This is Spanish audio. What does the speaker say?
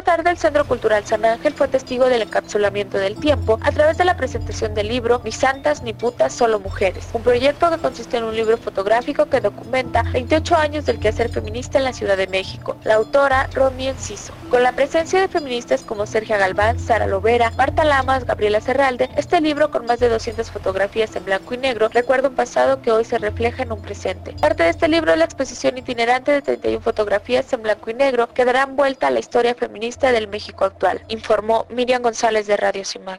Esta tarde el Centro Cultural San Ángel fue testigo del encapsulamiento del tiempo a través de la presentación del libro Ni santas ni putas, solo mujeres, un proyecto que consiste en un libro fotográfico que documenta 28 años del quehacer feminista en la Ciudad de México. La autora, Romy Enciso. Con la presencia de feministas como Sergia Galván, Sara Lovera, Marta Lamas, Gabriela Serralde, este libro con más de 200 fotografías en blanco y negro recuerda un pasado que hoy se refleja en un presente. Parte de este libro es la exposición itinerante de 31 fotografías en blanco y negro que darán vuelta a la historia feminista del México actual, informó Miriam González de Radio Simac.